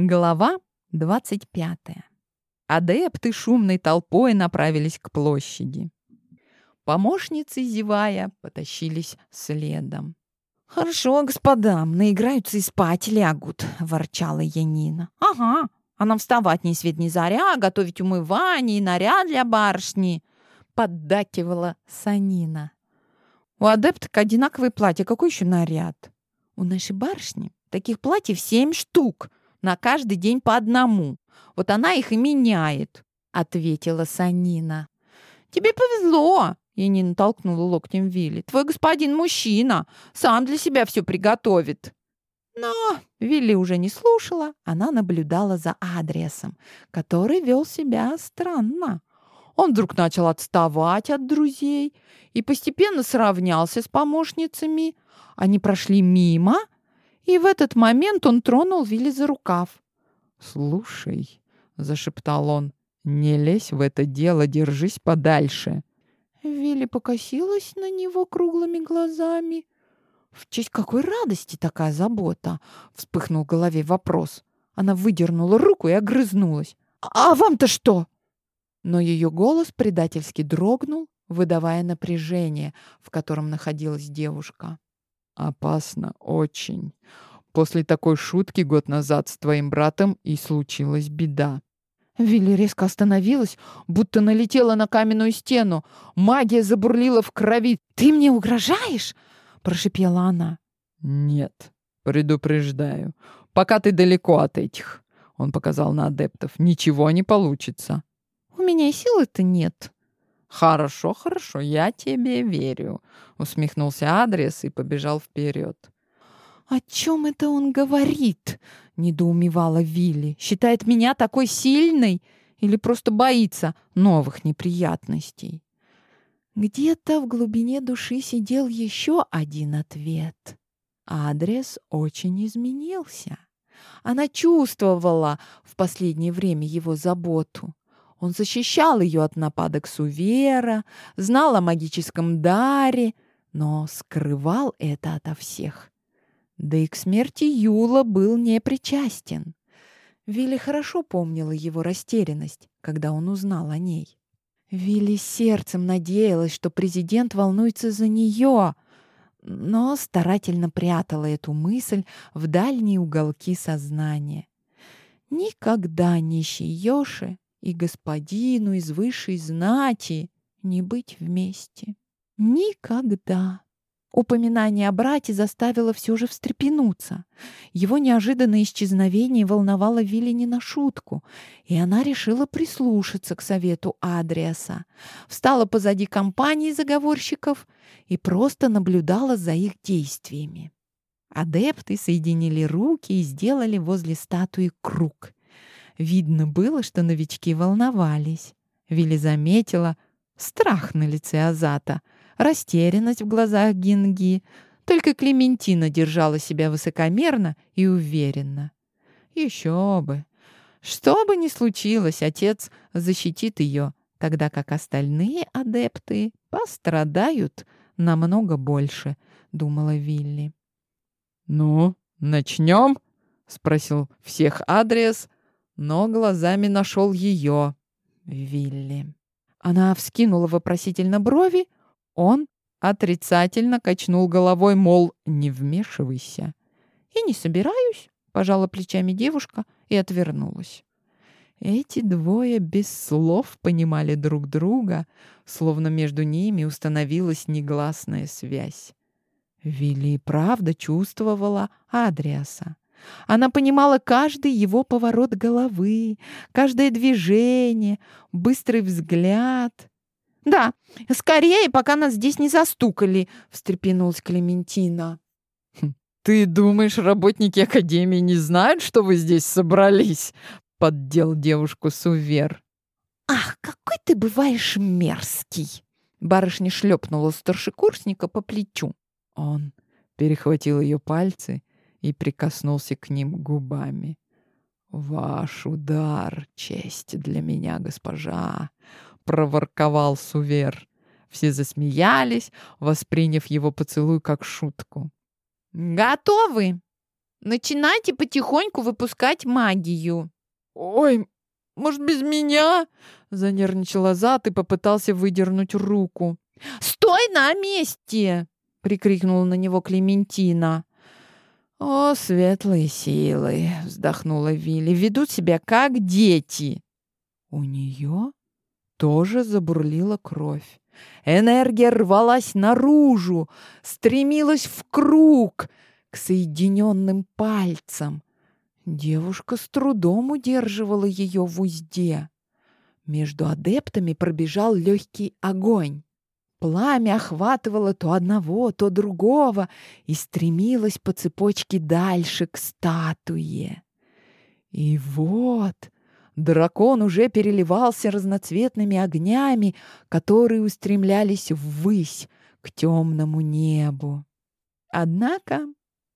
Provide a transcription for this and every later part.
Глава 25. Адепты шумной толпой направились к площади. Помощницы, зевая, потащились следом. «Хорошо, господа, наиграются и спать лягут», — ворчала Янина. «Ага, а нам вставать ни свет ни заря, готовить умывание и наряд для барышни», — поддакивала Санина. «У адепток одинаковое платье, какой еще наряд?» «У нашей барышни таких платьев семь штук», на каждый день по одному. Вот она их и меняет», — ответила Санина. «Тебе повезло», — Янина толкнула локтем Вилли. «Твой господин мужчина, сам для себя все приготовит». Но Вилли уже не слушала, она наблюдала за адресом, который вел себя странно. Он вдруг начал отставать от друзей и постепенно сравнялся с помощницами. Они прошли мимо — и в этот момент он тронул Вилли за рукав. «Слушай», — зашептал он, — «не лезь в это дело, держись подальше». Вилли покосилась на него круглыми глазами. «В честь какой радости такая забота?» — вспыхнул в голове вопрос. Она выдернула руку и огрызнулась. «А вам-то что?» Но ее голос предательски дрогнул, выдавая напряжение, в котором находилась девушка. Опасно очень. После такой шутки год назад с твоим братом и случилась беда. Вилли резко остановилась, будто налетела на каменную стену. Магия забурлила в крови. «Ты мне угрожаешь?» — прошипела она. «Нет, предупреждаю. Пока ты далеко от этих», — он показал на адептов, — «ничего не получится». «У меня силы-то нет», «Хорошо, хорошо, я тебе верю», — усмехнулся адрес и побежал вперед. «О чем это он говорит?» — недоумевала Вилли. «Считает меня такой сильной или просто боится новых неприятностей?» Где-то в глубине души сидел еще один ответ. Адрес очень изменился. Она чувствовала в последнее время его заботу. Он защищал ее от нападок Сувера, знал о магическом даре, но скрывал это ото всех. Да и к смерти Юла был не причастен. Вилли хорошо помнила его растерянность, когда он узнал о ней. Вилли сердцем надеялась, что президент волнуется за нее, но старательно прятала эту мысль в дальние уголки сознания. Никогда нищий Йоши и господину из высшей знати не быть вместе. Никогда. Упоминание о брате заставило все же встрепенуться. Его неожиданное исчезновение волновало Вилли не на шутку, и она решила прислушаться к совету Адриаса. Встала позади компании заговорщиков и просто наблюдала за их действиями. Адепты соединили руки и сделали возле статуи круг. Видно было, что новички волновались. Вилли заметила страх на лице Азата, растерянность в глазах Гинги. Только Клементина держала себя высокомерно и уверенно. Еще бы! Что бы ни случилось, отец защитит ее, тогда как остальные адепты пострадают намного больше, думала Вилли. «Ну, начнем?» — спросил всех адрес, но глазами нашел ее, Вилли. Она вскинула вопросительно брови, он отрицательно качнул головой, мол, не вмешивайся. «И не собираюсь», — пожала плечами девушка и отвернулась. Эти двое без слов понимали друг друга, словно между ними установилась негласная связь. Вилли правда чувствовала Адриаса. Она понимала каждый его поворот головы, каждое движение, быстрый взгляд. «Да, скорее, пока нас здесь не застукали», — встрепенулась Клементина. «Хм, «Ты думаешь, работники Академии не знают, что вы здесь собрались?» — поддел девушку Сувер. «Ах, какой ты бываешь мерзкий!» Барышня шлепнула старшекурсника по плечу. Он перехватил ее пальцы и прикоснулся к ним губами. «Ваш удар — честь для меня, госпожа!» — проворковал Сувер. Все засмеялись, восприняв его поцелуй как шутку. «Готовы?» Начинайте потихоньку выпускать магию. Ой, может, без меня? Занервничала зад и попытался выдернуть руку. «Стой на месте!» — прикрикнула на него Клементина. «О, светлые силы!» — вздохнула Вилли. «Ведут себя как дети!» У нее тоже забурлила кровь. Энергия рвалась наружу, стремилась в круг, к соединенным пальцам. Девушка с трудом удерживала ее в узде. Между адептами пробежал легкий огонь. Пламя охватывало то одного, то другого и стремилось по цепочке дальше к статуе. И вот дракон уже переливался разноцветными огнями, которые устремлялись ввысь, к темному небу. Однако,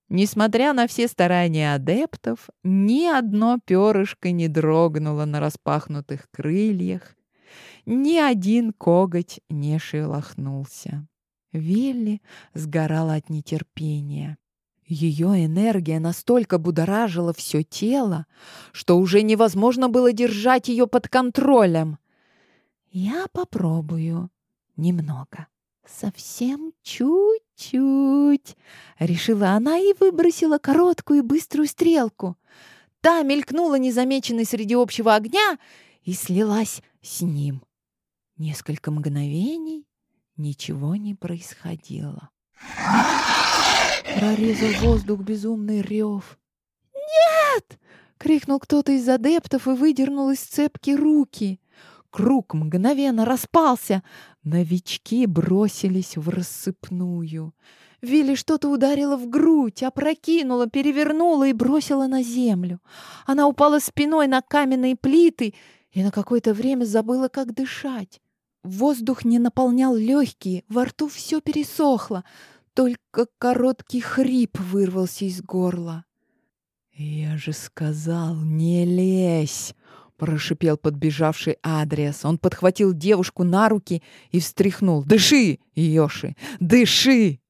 несмотря на все старания адептов, ни одно перышко не дрогнуло на распахнутых крыльях, ни один коготь не шелохнулся. Вилли сгорала от нетерпения. Ее энергия настолько будоражила все тело, что уже невозможно было держать ее под контролем. «Я попробую немного, совсем чуть-чуть», — решила она и выбросила короткую и быструю стрелку. Та мелькнула незамеченной среди общего огня и слилась с ним. Несколько мгновений ничего не происходило. Прорезал воздух безумный рев. «Нет!» — крикнул кто-то из адептов и выдернул из цепки руки. Круг мгновенно распался. Новички бросились в рассыпную. Вилли что-то ударило в грудь, опрокинула, перевернула и бросила на землю. Она упала спиной на каменные плиты и на какое-то время забыла, как дышать. Воздух не наполнял легкие, во рту все пересохло, только короткий хрип вырвался из горла. «Я же сказал, не лезь!» — прошипел подбежавший Адриас. Он подхватил девушку на руки и встряхнул. «Дыши, Йоши, дыши!»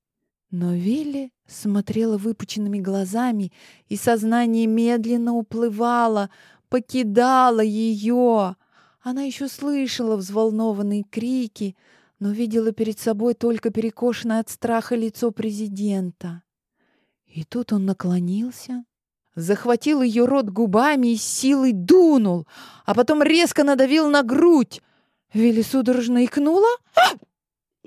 Но Вилли смотрела выпученными глазами, и сознание медленно уплывало, покидало ее. Она еще слышала взволнованные крики, но видела перед собой только перекошенное от страха лицо президента. И тут он наклонился, захватил ее рот губами и силой дунул, а потом резко надавил на грудь. Вилли судорожно икнула,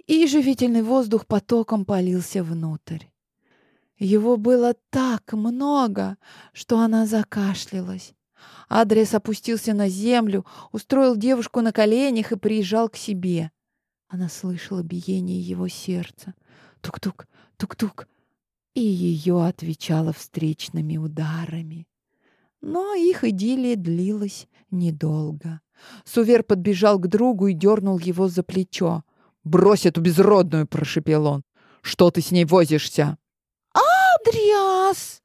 и живительный воздух потоком полился внутрь. Его было так много, что она закашлялась. Адрес опустился на землю, устроил девушку на коленях и прижал к себе. Она слышала биение его сердца. Тук-тук, тук-тук. И ее отвечало встречными ударами. Но их идиллия длилась недолго. Сувер подбежал к другу и дернул его за плечо. «Брось эту безродную!» — прошепел он. «Что ты с ней возишься?» «Адриас!» —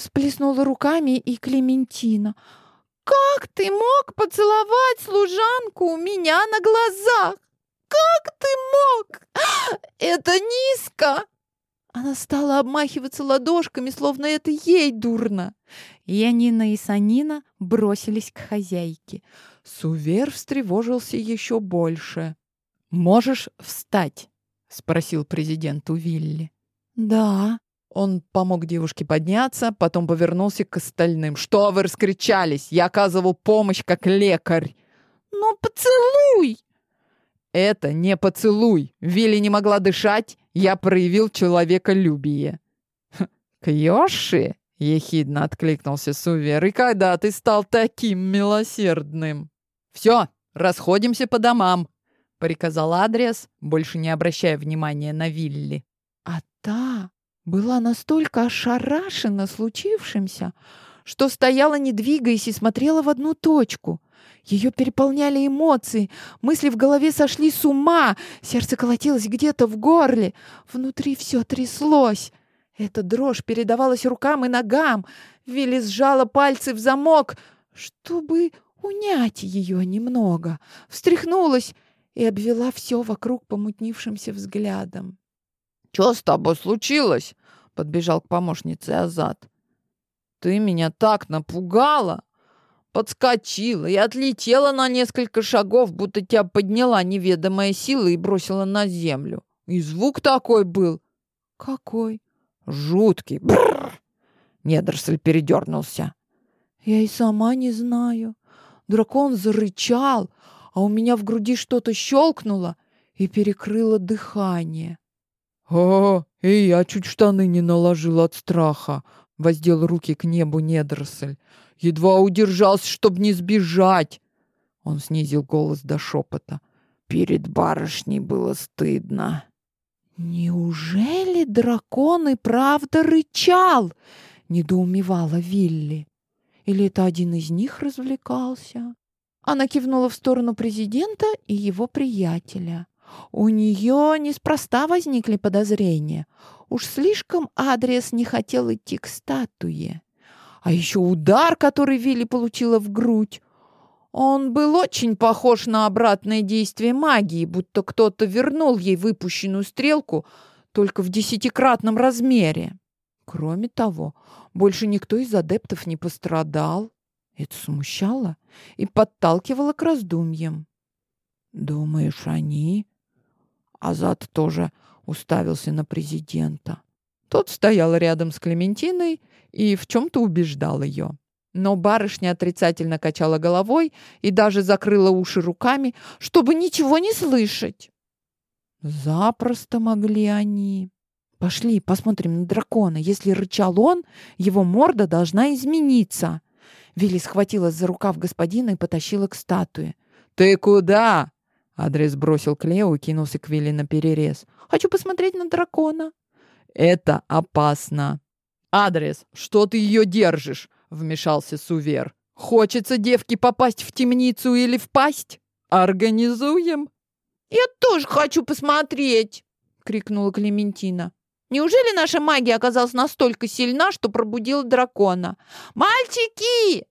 всплеснула руками и Клементина. «Как ты мог поцеловать служанку у меня на глазах? Как ты мог? Это низко!» Она стала обмахиваться ладошками, словно это ей дурно. Янина и Санина бросились к хозяйке. Сувер встревожился еще больше. «Можешь встать?» — спросил президент у Вилли. «Да», он помог девушке подняться, потом повернулся к остальным. «Что вы раскричались? Я оказывал помощь как лекарь!» «Но поцелуй!» «Это не поцелуй! Вилли не могла дышать, я проявил человеколюбие!» «Кьёши?» — ехидно откликнулся Сувер. «И когда ты стал таким милосердным?» «Все, расходимся по домам!» — приказал адрес, больше не обращая внимания на Вилли. «А та была настолько ошарашена случившимся, что стояла, не двигаясь, и смотрела в одну точку. Ее переполняли эмоции, мысли в голове сошли с ума, сердце колотилось где-то в горле, внутри все тряслось. Эта дрожь передавалась рукам и ногам. Вилли сжала пальцы в замок, чтобы унять ее немного. Встряхнулась и обвела все вокруг помутнившимся взглядом. «Что с тобой случилось?» — подбежал к помощнице Азат. Ты меня так напугала, подскочила и отлетела на несколько шагов, будто тебя подняла неведомая сила и бросила на землю. И звук такой был. Какой? Жуткий. Бррр. Недорсль передернулся. Я и сама не знаю. Дракон зарычал, а у меня в груди что-то щелкнуло и перекрыло дыхание. «О, и я чуть штаны не наложил от страха», — воздел руки к небу недоросль. «Едва удержался, чтобы не сбежать». Он снизил голос до шепота. «Перед барышней было стыдно». «Неужели дракон и правда рычал?» — недоумевала Вилли. «Или это один из них развлекался?» Она кивнула в сторону президента и его приятеля. У нее неспроста возникли подозрения. Уж слишком адрес не хотел идти к статуе. А еще удар, который Вилли получила в грудь. Он был очень похож на обратное действие магии, будто кто-то вернул ей выпущенную стрелку только в десятикратном размере. Кроме того, больше никто из адептов не пострадал. Это смущало и подталкивало к раздумьям. «Думаешь, они?» Азат тоже уставился на президента. Тот стоял рядом с Клементиной и в чем-то убеждал ее. Но барышня отрицательно качала головой и даже закрыла уши руками, чтобы ничего не слышать. Запросто могли они. Пошли, посмотрим на дракона. Если рычал он, его морда должна измениться. Вилли схватила за рукав господина и потащила к статуе. «Ты куда?» Адрес бросил Клео и кинулся к Вилли на перерез. «Хочу посмотреть на дракона». «Это опасно». «Адрес, что ты ее держишь?» — вмешался Сувер. «Хочется девке попасть в темницу или в пасть? Организуем?» «Я тоже хочу посмотреть!» — крикнула Клементина. «Неужели наша магия оказалась настолько сильна, что пробудила дракона? Мальчики!»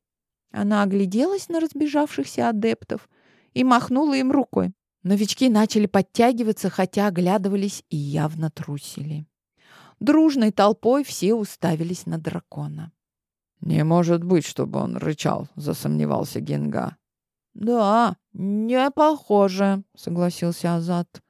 Она огляделась на разбежавшихся адептов и махнула им рукой. Новички начали подтягиваться, хотя оглядывались и явно трусили. Дружной толпой все уставились на дракона. «Не может быть, чтобы он рычал», — засомневался Генга. «Да, не похоже», — согласился Азат.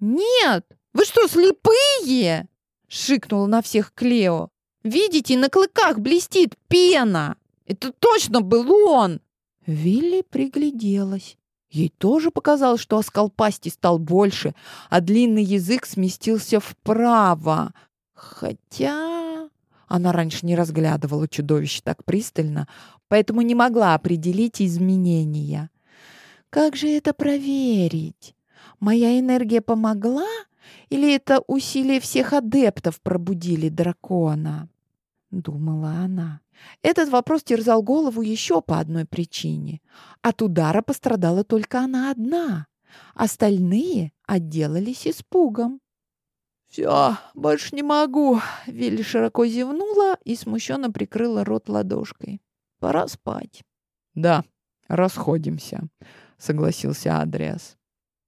«Нет! Вы что, слепые?» — шикнул на всех Клео. «Видите, на клыках блестит пена! Это точно был он!» Вилли пригляделась. Ей тоже показалось, что оскал пасти стал больше, а длинный язык сместился вправо. Хотя она раньше не разглядывала чудовище так пристально, поэтому не могла определить изменения. Как же это проверить? Моя энергия помогла? Или это усилия всех адептов пробудили дракона? Думала она. Этот вопрос терзал голову еще по одной причине. От удара пострадала только она одна. Остальные отделались испугом. «Все, больше не могу!» Вилли широко зевнула и смущенно прикрыла рот ладошкой. «Пора спать». «Да, расходимся», — согласился Адриас.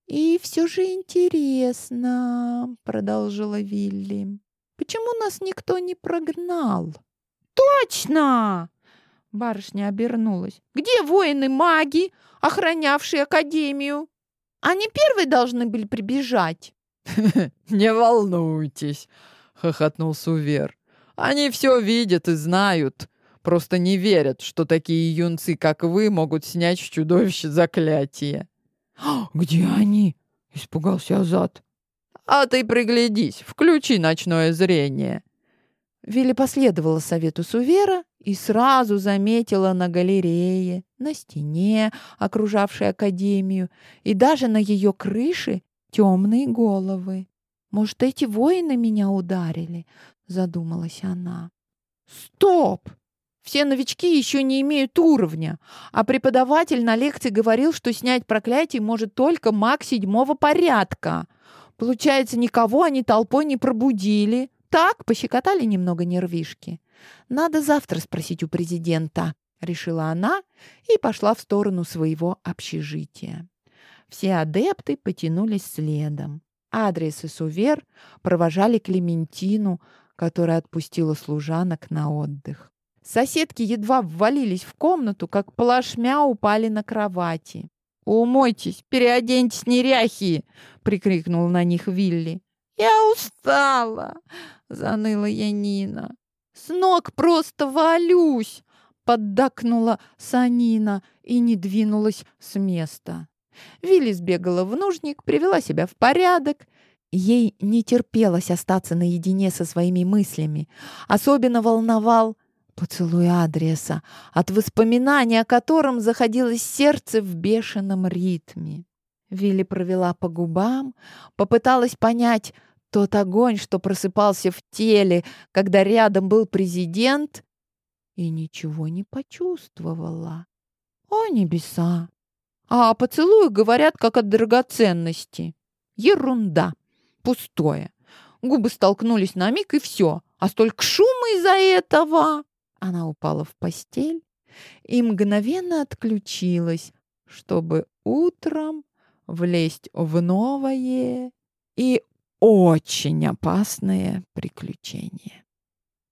«И все же интересно», — продолжила Вилли. «Почему нас никто не прогнал?» «Точно!» Барышня обернулась. «Где воины-маги, охранявшие Академию? Они первые должны были прибежать». «Не волнуйтесь», — хохотнул Сувер. «Они все видят и знают, просто не верят, что такие юнцы, как вы, могут снять с чудовища заклятие». «Где они?» — испугался Азат. «А ты приглядись, включи ночное зрение». Вилли последовала совету Сувера и сразу заметила на галерее, на стене, окружавшей академию, и даже на ее крыше темные головы. «Может, эти воины меня ударили?» — задумалась она. «Стоп! Все новички еще не имеют уровня, а преподаватель на лекции говорил, что снять проклятие может только маг седьмого порядка. Получается, никого они толпой не пробудили. Так, пощекотали немного нервишки. Надо завтра спросить у президента, решила она и пошла в сторону своего общежития. Все адепты потянулись следом. Адрес и Сувер провожали Клементину, которая отпустила служанок на отдых. Соседки едва ввалились в комнату, как плашмя упали на кровати. «Умойтесь, переоденьтесь, неряхи!» — прикрикнул на них Вилли. «Я устала!» — заныла Янина. «С ног просто валюсь!» — поддакнула Санина и не двинулась с места. Вилли сбегала в нужник, привела себя в порядок. Ей не терпелось остаться наедине со своими мыслями. Особенно волновал поцелуй адреса, от воспоминания о котором заходилось сердце в бешеном ритме. Вилли провела по губам, попыталась понять тот огонь, что просыпался в теле, когда рядом был президент, и ничего не почувствовала. О, небеса! А о поцелуях говорят, как о драгоценности. Ерунда. Пустое. Губы столкнулись на миг, и все. А столько шума из-за этого! Она упала в постель и мгновенно отключилась, чтобы утром влезть в новое и очень опасное приключение.